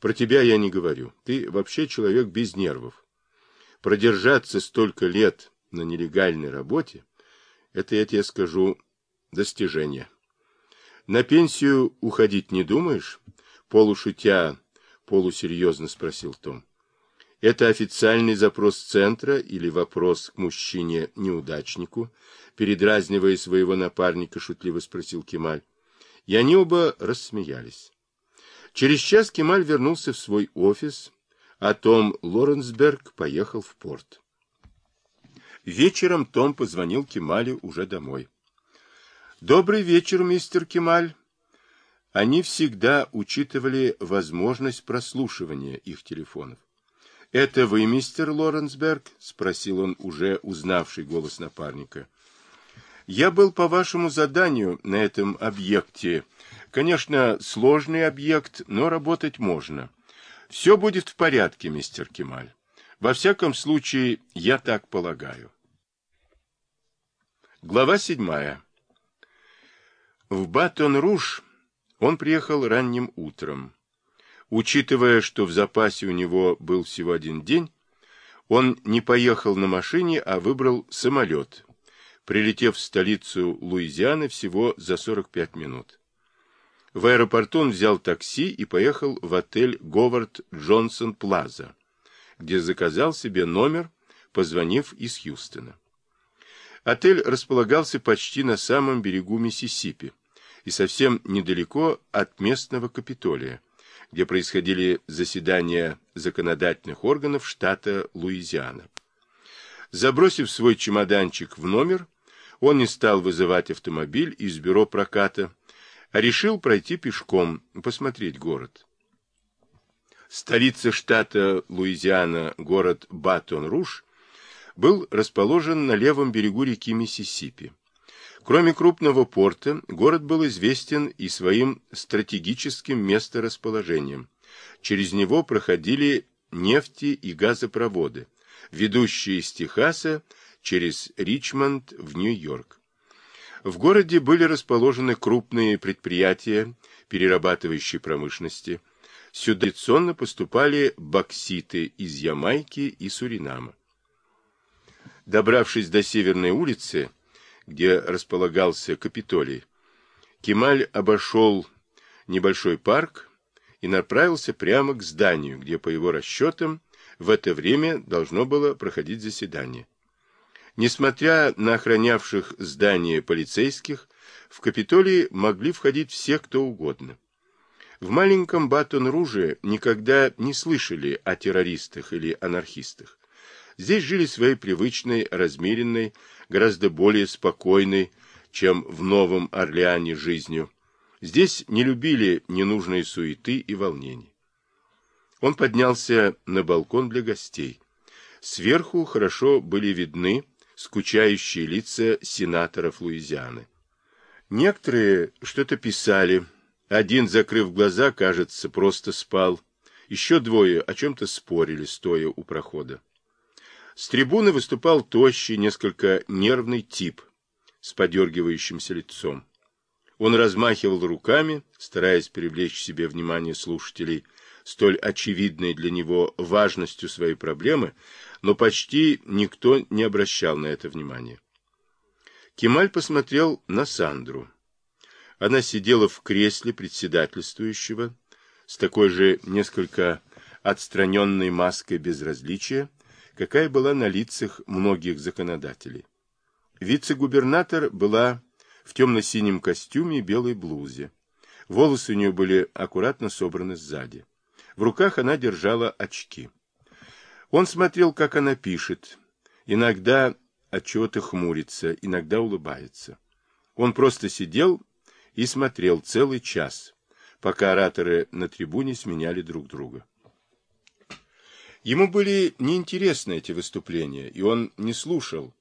Про тебя я не говорю. Ты вообще человек без нервов. Продержаться столько лет на нелегальной работе, это, я тебе скажу, достижение. На пенсию уходить не думаешь? Полушутя, полусерьезно спросил Том. Это официальный запрос центра или вопрос к мужчине-неудачнику? Передразнивая своего напарника, шутливо спросил Кемаль. И они оба рассмеялись. Через час Кемаль вернулся в свой офис, а Том Лоренсберг поехал в порт. Вечером Том позвонил Кемалю уже домой. «Добрый вечер, мистер Кемаль». Они всегда учитывали возможность прослушивания их телефонов. «Это вы, мистер Лоренсберг?» — спросил он, уже узнавший голос напарника. «Я был по вашему заданию на этом объекте. Конечно, сложный объект, но работать можно. Все будет в порядке, мистер Кемаль. Во всяком случае, я так полагаю». Глава седьмая. В Батон-Руж он приехал ранним утром. Учитывая, что в запасе у него был всего один день, он не поехал на машине, а выбрал самолет, прилетев в столицу Луизианы всего за 45 минут. В аэропорту он взял такси и поехал в отель Говард Джонсон Плаза, где заказал себе номер, позвонив из Хьюстона. Отель располагался почти на самом берегу Миссисипи и совсем недалеко от местного Капитолия, где происходили заседания законодательных органов штата Луизиана. Забросив свой чемоданчик в номер, он не стал вызывать автомобиль из бюро проката, а решил пройти пешком, посмотреть город. Столица штата Луизиана, город Батон-Руж, был расположен на левом берегу реки Миссисипи. Кроме крупного порта, город был известен и своим стратегическим месторасположением. Через него проходили нефти и газопроводы, ведущие из Техаса через Ричмонд в Нью-Йорк. В городе были расположены крупные предприятия перерабатывающей промышленности. Сюда традиционно поступали бокситы из Ямайки и Суринама. Добравшись до Северной улицы, где располагался Капитолий, Кемаль обошел небольшой парк и направился прямо к зданию, где, по его расчетам, в это время должно было проходить заседание. Несмотря на охранявших здание полицейских, в Капитолий могли входить все, кто угодно. В маленьком Батон-Руже никогда не слышали о террористах или анархистах. Здесь жили своей привычной, размеренной, гораздо более спокойной, чем в Новом Орлеане жизнью. Здесь не любили ненужной суеты и волнений. Он поднялся на балкон для гостей. Сверху хорошо были видны скучающие лица сенаторов Луизианы. Некоторые что-то писали. Один, закрыв глаза, кажется, просто спал. Еще двое о чем-то спорили, стоя у прохода. С трибуны выступал тощий, несколько нервный тип с подергивающимся лицом. Он размахивал руками, стараясь привлечь к себе внимание слушателей, столь очевидной для него важностью своей проблемы, но почти никто не обращал на это внимания. Кемаль посмотрел на Сандру. Она сидела в кресле председательствующего с такой же несколько отстраненной маской безразличия, какая была на лицах многих законодателей. Вице-губернатор была в темно-синем костюме и белой блузе. Волосы у нее были аккуратно собраны сзади. В руках она держала очки. Он смотрел, как она пишет. Иногда от чего-то хмурится, иногда улыбается. Он просто сидел и смотрел целый час, пока ораторы на трибуне сменяли друг друга. Ему были неинтересны эти выступления, и он не слушал,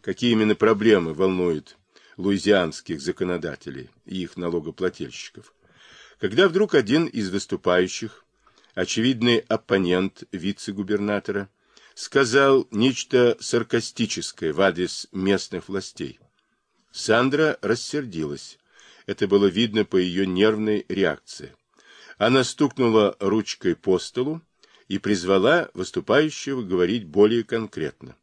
какие именно проблемы волнуют луизианских законодателей и их налогоплательщиков. Когда вдруг один из выступающих, очевидный оппонент вице-губернатора, сказал нечто саркастическое в адрес местных властей. Сандра рассердилась. Это было видно по ее нервной реакции. Она стукнула ручкой по столу и призвала выступающего говорить более конкретно.